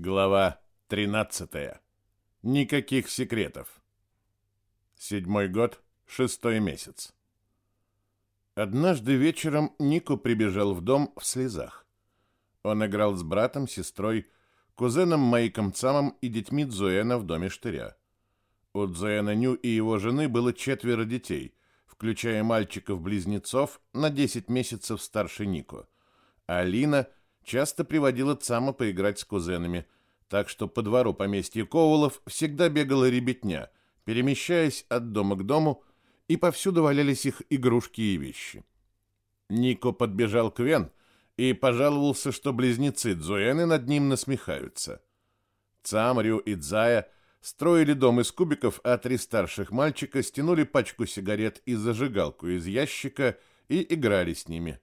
Глава 13. Никаких секретов. Седьмой год, шестой месяц. Однажды вечером Нико прибежал в дом в слезах. Он играл с братом, сестрой, кузеном Майком Цамом и детьми Дзуэна в доме Штыря. У Дзуэна Ню и его жены было четверо детей, включая мальчиков-близнецов на 10 месяцев старше Нико. А Алина – часто приводила Цама поиграть с кузенами, так что по двору поместья Коулов всегда бегала ребятня, перемещаясь от дома к дому, и повсюду валялись их игрушки и вещи. Нико подбежал к Вен и пожаловался, что близнецы Дзуэны над ним насмехаются. Цам, Рю и Дзая строили дом из кубиков, а три старших мальчика стянули пачку сигарет и зажигалку из ящика и играли с ними.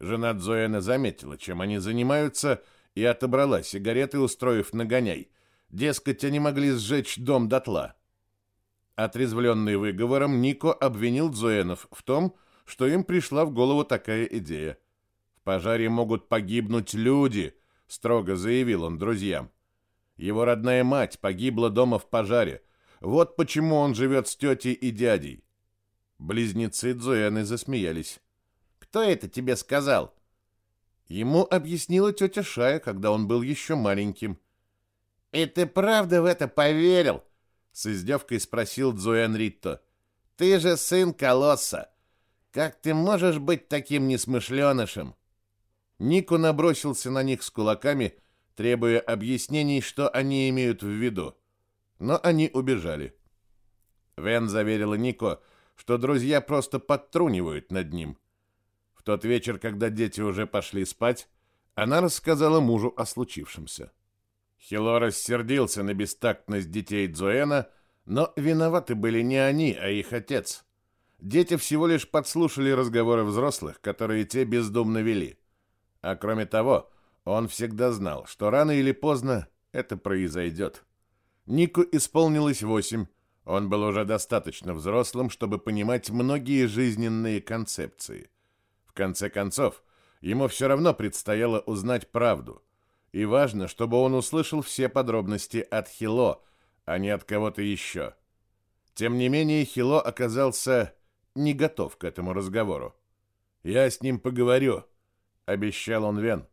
Жена Дзоэна заметила, чем они занимаются, и отобрала сигареты, устроив нагоняй. Дескать, они могли сжечь дом дотла. Отрезвленный выговором, Нико обвинил Дзоэнов в том, что им пришла в голову такая идея. «В пожаре могут погибнуть люди», — строго заявил он друзьям. Его родная мать погибла дома в пожаре. Вот почему он живет с тетей и дядей. Близнецы Дзуэны засмеялись. Кто это тебе сказал? Ему объяснила тетя Шая, когда он был еще маленьким. И ты правда в это поверил? С издевкой спросил Дзуэн Ритто. Ты же сын колосса. Как ты можешь быть таким несмышленышем? Нику набросился на них с кулаками, требуя объяснений, что они имеют в виду. Но они убежали. Вен заверила Нико, что друзья просто подтрунивают над ним тот вечер, когда дети уже пошли спать, она рассказала мужу о случившемся. Хило рассердился на бестактность детей Дзуэна, но виноваты были не они, а их отец. Дети всего лишь подслушали разговоры взрослых, которые те бездумно вели. А кроме того, он всегда знал, что рано или поздно это произойдет. Нику исполнилось восемь, он был уже достаточно взрослым, чтобы понимать многие жизненные концепции – конце концов, ему все равно предстояло узнать правду. И важно, чтобы он услышал все подробности от Хило, а не от кого-то еще. Тем не менее, Хило оказался не готов к этому разговору. «Я с ним поговорю», — обещал он Вен.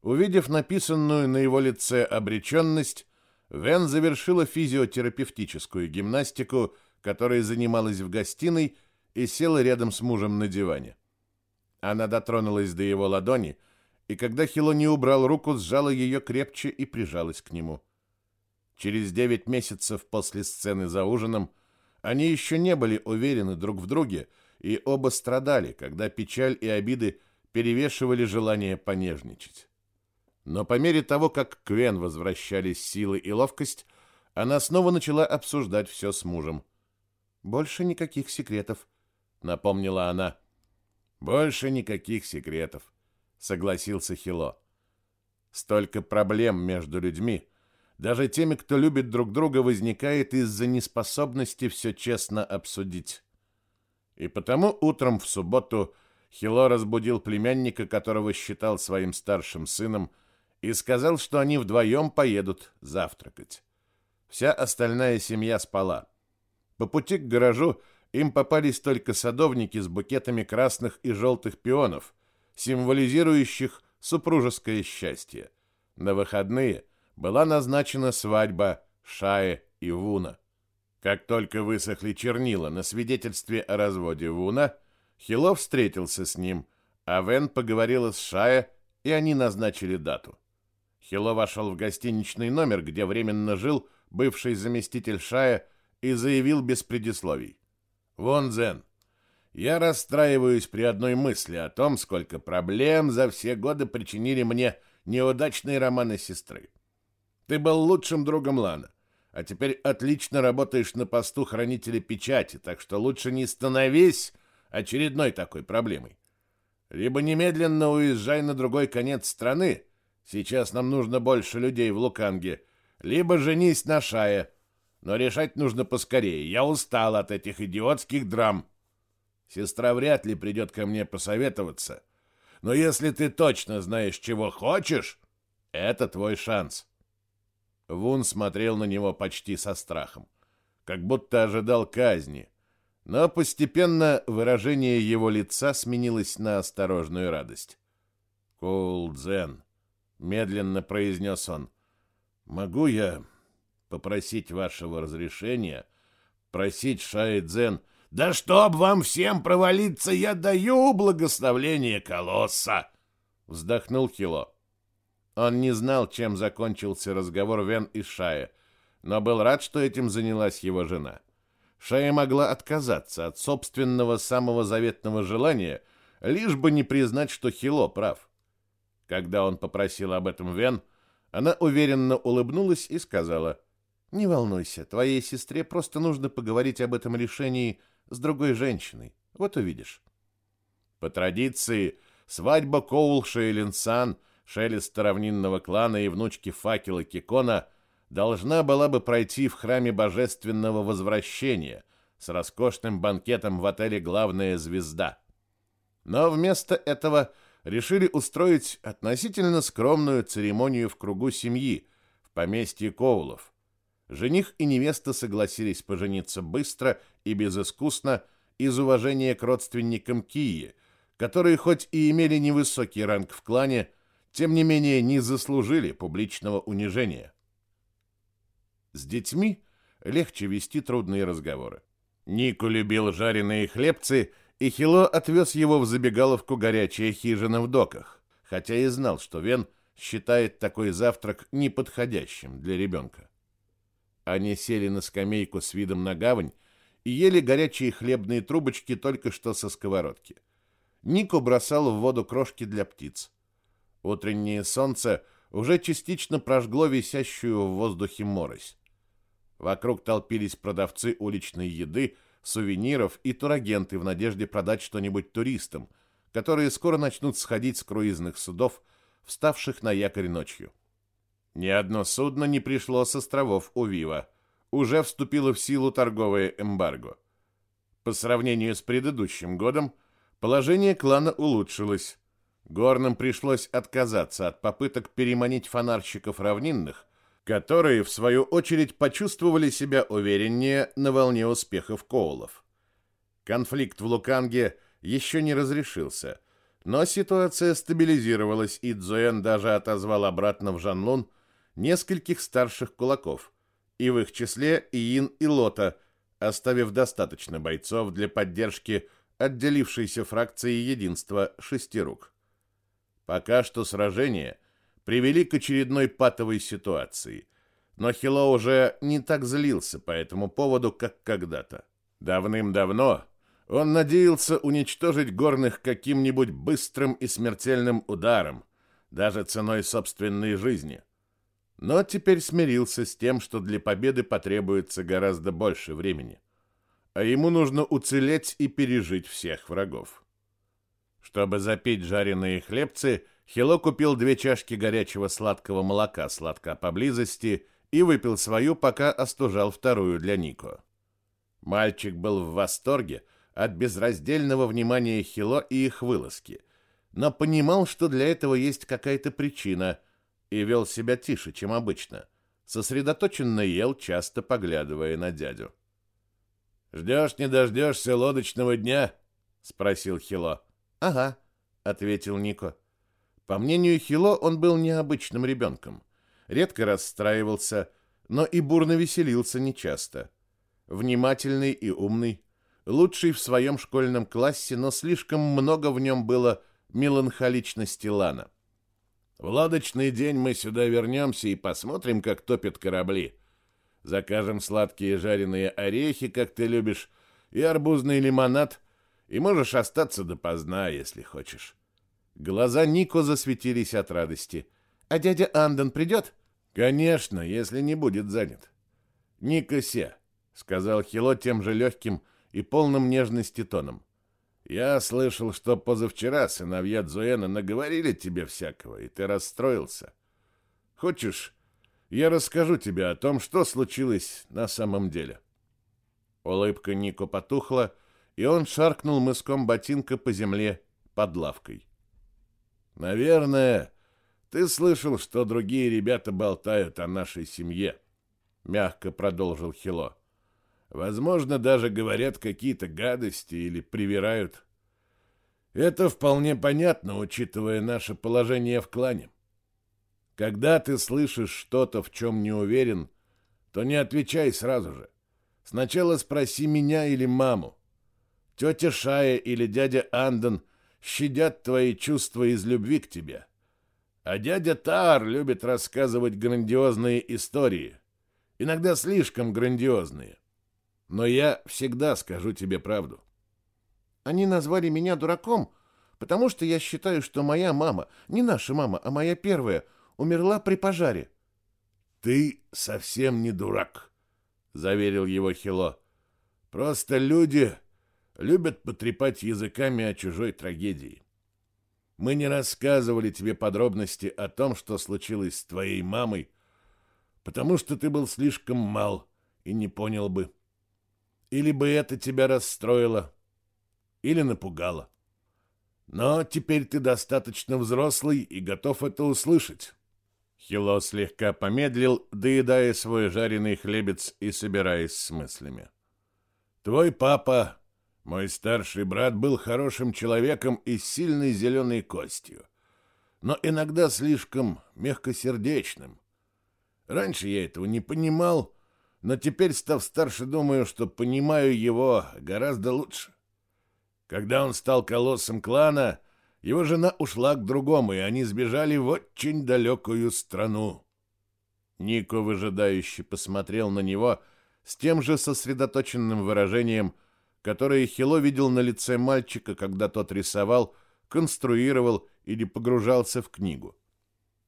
Увидев написанную на его лице обреченность, Вен завершила физиотерапевтическую гимнастику, которой занималась в гостиной, и села рядом с мужем на диване. Она дотронулась до его ладони, и когда Хило не убрал руку, сжала ее крепче и прижалась к нему. Через девять месяцев после сцены за ужином они еще не были уверены друг в друге, и оба страдали, когда печаль и обиды перевешивали желание понежничать. Но по мере того, как к Вен возвращались силы и ловкость, она снова начала обсуждать все с мужем. «Больше никаких секретов», — напомнила она. Больше никаких секретов, согласился Хило. Столько проблем между людьми, даже теми, кто любит друг друга, возникает из-за неспособности все честно обсудить. И потому утром в субботу Хило разбудил племянника, которого считал своим старшим сыном, и сказал, что они вдвоем поедут завтракать. Вся остальная семья спала. По пути к гаражу им попались только садовники с букетами красных и желтых пионов, символизирующих супружеское счастье. На выходные была назначена свадьба Шаe и Вуна. Как только высохли чернила на свидетельстве о разводе Вуна, Хило встретился с ним, а Вен поговорила с Шаe, и они назначили дату. Хило вошел в гостиничный номер, где временно жил бывший заместитель Шая, и заявил без предисловий. Вон, Зен, я расстраиваюсь при одной мысли о том, сколько проблем за все годы причинили мне неудачные романы сестры. Ты был лучшим другом Лана, а теперь отлично работаешь на посту хранителя печати, так что лучше не становись очередной такой проблемой. Либо немедленно уезжай на другой конец страны, сейчас нам нужно больше людей в Луканге, либо женись на Шае, но решать нужно поскорее. Я устал от этих идиотских драм. Сестра вряд ли придет ко мне посоветоваться. Но если ты точно знаешь, чего хочешь, это твой шанс. Вун смотрел на него почти со страхом, как будто ожидал казни, но постепенно выражение его лица сменилось на осторожную радость. «Коул Дзен», — медленно произнес он, — «могу я попросить вашего разрешения просить Шай Дзен...» «Да чтоб вам всем провалиться, я даю благословление колосса!» — вздохнул Хило. Он не знал, чем закончился разговор Вен и Шая, но был рад, что этим занялась его жена. Шая могла отказаться от собственного самого заветного желания, лишь бы не признать, что Хило прав. Когда он попросил об этом Вен, она уверенно улыбнулась и сказала, «Не волнуйся, твоей сестре просто нужно поговорить об этом решении с другой женщиной. Вот увидишь». По традиции, свадьба Коулша и Линсан – шелеста равнинного клана и внучки факела Кикона должна была бы пройти в храме божественного возвращения с роскошным банкетом в отеле «Главная звезда». Но вместо этого решили устроить относительно скромную церемонию в кругу семьи в поместье Коулов. Жених и невеста согласились пожениться быстро и безыскусно из уважения к родственникам Кии, которые хоть и имели невысокий ранг в клане, тем не менее не заслужили публичного унижения. С детьми легче вести трудные разговоры. Нику любил жареные хлебцы, и Хило отвез его в забегаловку «Горячая хижина в доках», хотя и знал, что Вен считает такой завтрак неподходящим для ребенка. Они сели на скамейку с видом на гавань и ели горячие хлебные трубочки только что со сковородки. Нико бросал в воду крошки для птиц. Утреннее солнце уже частично прожгло висящую в воздухе морось. Вокруг толпились продавцы уличной еды, сувениров и турагенты в надежде продать что-нибудь туристам, которые скоро начнут сходить с круизных судов, вставших на якорь ночью. Ни одно судно не пришло с островов Увива. Уже вступило в силу торговое эмбарго. По сравнению с предыдущим годом, положение клана улучшилось. Горным пришлось отказаться от попыток переманить фонарщиков равнинных, которые, в свою очередь, почувствовали себя увереннее на волне успехов Коулов. Конфликт в Луканге еще не разрешился, но ситуация стабилизировалась, и Цзуэн даже отозвал обратно в Жанлун нескольких старших кулаков, и в их числе Иин и Лота, оставив достаточно бойцов для поддержки отделившейся фракции единства шестирук. Пока что сражения привели к очередной патовой ситуации, но Хило уже не так злился по этому поводу, как когда-то. Давным-давно он надеялся уничтожить горных каким-нибудь быстрым и смертельным ударом, даже ценой собственной жизни. Но теперь смирился с тем, что для победы потребуется гораздо больше времени. А ему нужно уцелеть и пережить всех врагов. Чтобы запить жареные хлебцы, Хило купил две чашки горячего сладкого молока сладка поблизости и выпил свою, пока остужал вторую для Нико. Мальчик был в восторге от безраздельного внимания Хило и их вылазки, но понимал, что для этого есть какая-то причина, и вел себя тише, чем обычно. Сосредоточенно ел, часто поглядывая на дядю. «Ждешь, не дождешься лодочного дня?» — спросил Хило. «Ага», — ответил Нико. По мнению Хило, он был необычным ребенком. Редко расстраивался, но и бурно веселился нечасто. Внимательный и умный, лучший в своем школьном классе, но слишком много в нем было меланхоличности Лана. В лодочный день мы сюда вернемся и посмотрим, как топят корабли. Закажем сладкие жареные орехи, как ты любишь, и арбузный лимонад — и можешь остаться допоздна, если хочешь». Глаза Нико засветились от радости. «А дядя Андон придет?» «Конечно, если не будет занят». «Ника се», — сказал Хило тем же легким и полным нежности тоном. «Я слышал, что позавчера сыновья Дзуэна наговорили тебе всякого, и ты расстроился. Хочешь, я расскажу тебе о том, что случилось на самом деле?» Улыбка Нико потухла, — и он шаркнул мыском ботинка по земле под лавкой. «Наверное, Ты слышал, что другие ребята болтают о нашей семье? Мягко продолжил Хило. Возможно, даже говорят какие-то гадости или привирают. Это вполне понятно, учитывая наше положение в клане. Когда ты слышишь что-то, в чем не уверен, то не отвечай сразу же. Сначала спроси меня или маму. Тетя Шая или дядя Андон щадят твои чувства из любви к тебе. А дядя Тар любит рассказывать грандиозные истории. Иногда слишком грандиозные. Но я всегда скажу тебе правду. Они назвали меня дураком, потому что я считаю, что моя мама, не наша мама, а моя первая, умерла при пожаре. Ты совсем не дурак, заверил его Хило. Просто люди любят потрепать языками о чужой трагедии. Мы не рассказывали тебе подробности о том, что случилось с твоей мамой, потому что ты был слишком мал и не понял бы. Или бы это тебя расстроило, или напугало. Но теперь ты достаточно взрослый и готов это услышать. Хило слегка помедлил, доедая свой жареный хлебец и собираясь с мыслями. Твой папа, мой старший брат, был хорошим человеком и сильной зеленой костью, но иногда слишком мягкосердечным. Раньше я этого не понимал, но теперь, став старше, думаю, что понимаю его гораздо лучше. Когда он стал колоссом клана, его жена ушла к другому, и они сбежали в очень далекую страну. Нико выжидающе посмотрел на него с тем же сосредоточенным выражением, которое Хило видел на лице мальчика, когда тот рисовал, конструировал или погружался в книгу.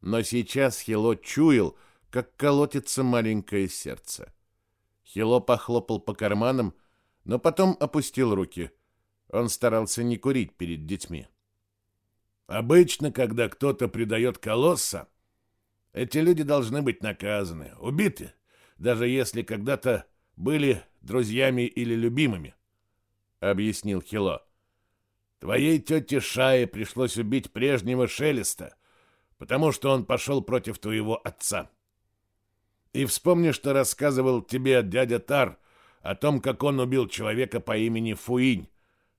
Но сейчас Хило чуял, как колотится маленькое сердце. Хило похлопал по карманам, но потом опустил руки — он старался не курить перед детьми. Обычно, когда кто-то предает колосса, эти люди должны быть наказаны, убиты, даже если когда-то были друзьями или любимыми, — объяснил Хило. Твоей тете Шае пришлось убить прежнего Шелеста, потому что он пошел против твоего отца. И вспомни, что рассказывал тебе дядя Тар о том, как он убил человека по имени Фуинь,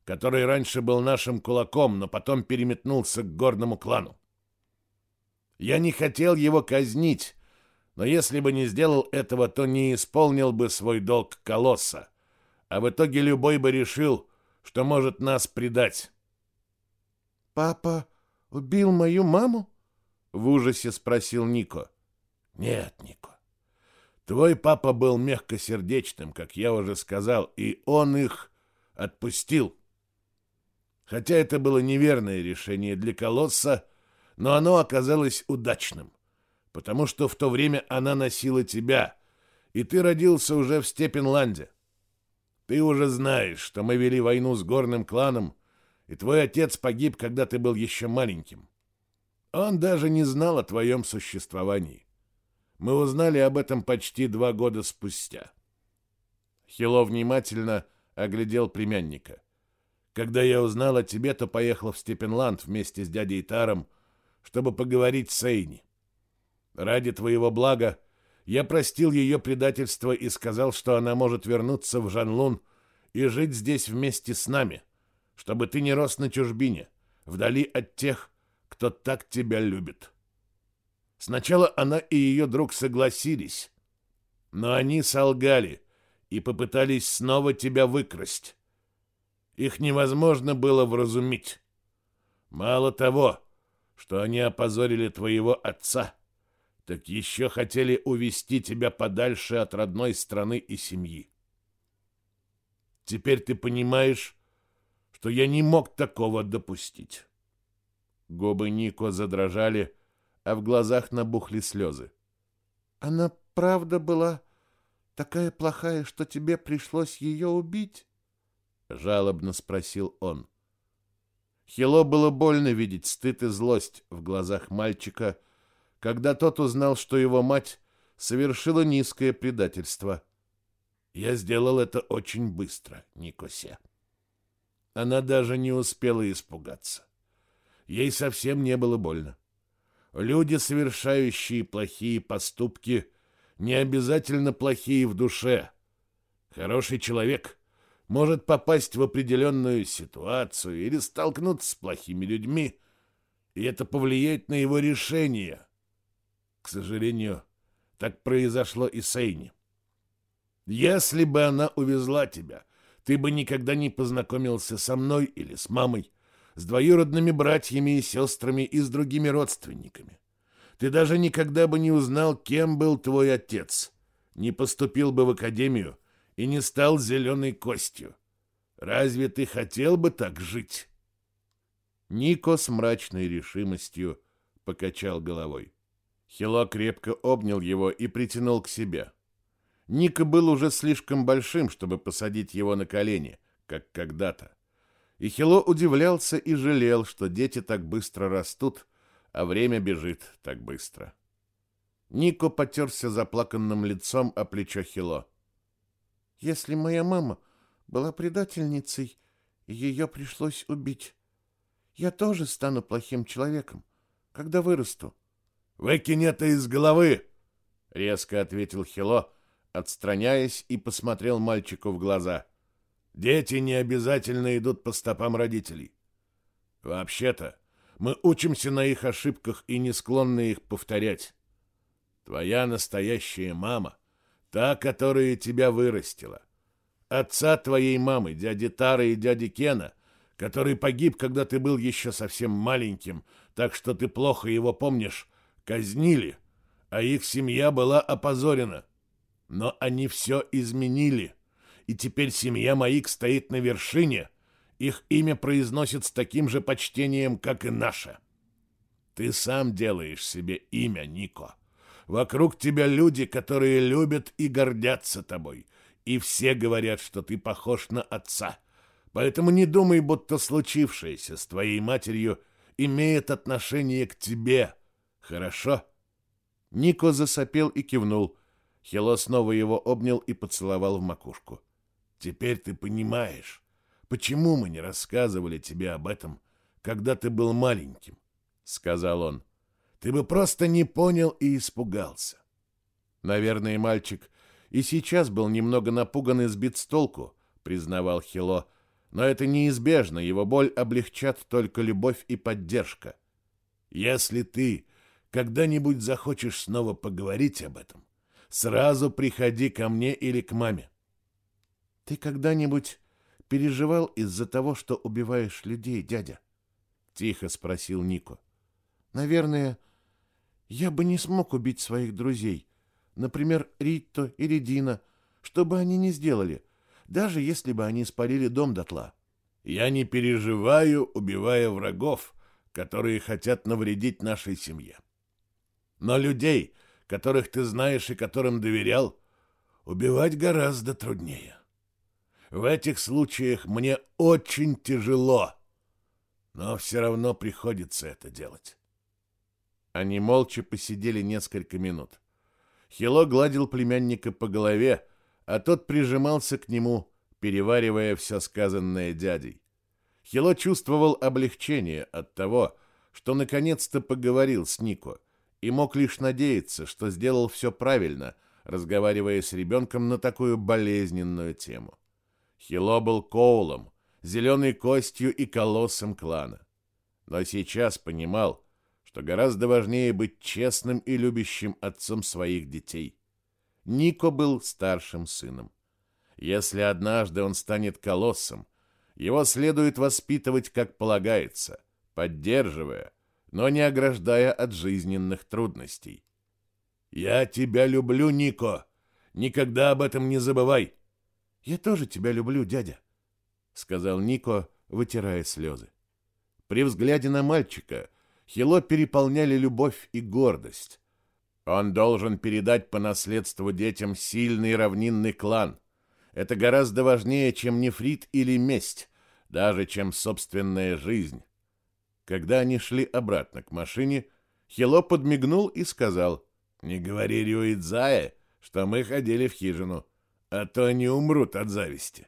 который раньше был нашим кулаком, но потом переметнулся к горному клану. Я не хотел его казнить, но если бы не сделал этого, то не исполнил бы свой долг колосса, а в итоге любой бы решил, что может нас предать. «Папа убил мою маму?» — в ужасе спросил Нико. «Нет, Нико. Твой папа был мягкосердечным, как я уже сказал, и он их отпустил. Хотя это было неверное решение для колосса, но оно оказалось удачным, потому что в то время она носила тебя, и ты родился уже в Степенланде. Ты уже знаешь, что мы вели войну с горным кланом, и твой отец погиб, когда ты был еще маленьким. Он даже не знал о твоем существовании. Мы узнали об этом почти два года спустя. Хило внимательно оглядел племянника. Когда я узнал о тебе, то поехал в Степенланд вместе с дядей Таром, чтобы поговорить с Эйни. Ради твоего блага я простил ее предательство и сказал, что она может вернуться в Жанлун и жить здесь вместе с нами, чтобы ты не рос на чужбине, вдали от тех, кто так тебя любит. Сначала она и ее друг согласились, но они солгали и попытались снова тебя выкрасть. Их невозможно было вразумить. Мало того, что они опозорили твоего отца, так еще хотели увести тебя подальше от родной страны и семьи. Теперь ты понимаешь, что я не мог такого допустить. Губы Нико задрожали, а в глазах набухли слезы. Она правда была такая плохая, что тебе пришлось ее убить? — жалобно спросил он. Хило было больно видеть стыд и злость в глазах мальчика, когда тот узнал, что его мать совершила низкое предательство. Я сделал это очень быстро, Никосе. Она даже не успела испугаться. Ей совсем не было больно. Люди, совершающие плохие поступки, не обязательно плохие в душе. Хороший человек может попасть в определенную ситуацию или столкнуться с плохими людьми, и это повлияет на его решение. К сожалению, так произошло и с Эйни. Если бы она увезла тебя, ты бы никогда не познакомился со мной или с мамой, с двоюродными братьями и сестрами и с другими родственниками. Ты даже никогда бы не узнал, кем был твой отец, не поступил бы в академию и не стал зеленой костью. Разве ты хотел бы так жить?» Нико с мрачной решимостью покачал головой. Хило крепко обнял его и притянул к себе. Ника был уже слишком большим, чтобы посадить его на колени, как когда-то. И Хило удивлялся и жалел, что дети так быстро растут, а время бежит так быстро. Нико потерся заплаканным лицом о плечо Хило. «Если моя мама была предательницей, ее пришлось убить, я тоже стану плохим человеком, когда вырасту». «Выкинь это из головы!» — резко ответил Хило, отстраняясь и посмотрел мальчику в глаза. «Дети не обязательно идут по стопам родителей. Вообще-то, мы учимся на их ошибках и не склонны их повторять. Твоя настоящая мама, та, которая тебя вырастила. Отца твоей мамы, дяди Тары и дяди Кена, который погиб, когда ты был еще совсем маленьким, так что ты плохо его помнишь, казнили, а их семья была опозорена. Но они все изменили, и теперь семья Маик стоит на вершине — их имя произносят с таким же почтением, как и наше. Ты сам делаешь себе имя, Нико. Вокруг тебя люди, которые любят и гордятся тобой, и все говорят, что ты похож на отца. Поэтому не думай, будто случившееся с твоей матерью имеет отношение к тебе. Хорошо?» Нико засопел и кивнул. Хело снова его обнял и поцеловал в макушку. «Теперь ты понимаешь, Почему мы не рассказывали тебе об этом, когда ты был маленьким?» — сказал он. «Ты бы просто не понял и испугался». «Наверное, мальчик и сейчас был немного напуган и сбит с толку», — признавал Хило. «Но это неизбежно, его боль облегчат только любовь и поддержка». «Если ты когда-нибудь захочешь снова поговорить об этом, сразу приходи ко мне или к маме». «Ты когда-нибудь переживал из-за того, что убиваешь людей, дядя?» — тихо спросил Нико. «Наверное, я бы не смог убить своих друзей, например, Ритто или Дина, что бы они ни сделали, даже если бы они спалили дом дотла». «Я не переживаю, убивая врагов, которые хотят навредить нашей семье. Но людей, которых ты знаешь и которым доверял, убивать гораздо труднее. В этих случаях мне очень тяжело, но все равно приходится это делать. Они молча посидели несколько минут. Хило гладил племянника по голове, а тот прижимался к нему, переваривая все сказанное дядей. Хило чувствовал облегчение от того, что наконец-то поговорил с Нико, и мог лишь надеяться, что сделал все правильно, разговаривая с ребенком на такую болезненную тему. Хило был Коулом, зеленой костью и колоссом клана. Но сейчас понимал, что гораздо важнее быть честным и любящим отцом своих детей. Нико был старшим сыном. Если однажды он станет колоссом, его следует воспитывать как полагается, поддерживая, но не ограждая от жизненных трудностей. «Я тебя люблю, Нико! Никогда об этом не забывай!» «Я тоже тебя люблю, дядя», — сказал Нико, вытирая слезы. При взгляде на мальчика Хило переполняли любовь и гордость. Он должен передать по наследству детям сильный равнинный клан. Это гораздо важнее, чем нефрит или месть, даже чем собственная жизнь. Когда они шли обратно к машине, Хило подмигнул и сказал, «Не говори Рюидзае, что мы ходили в хижину а то они умрут от зависти.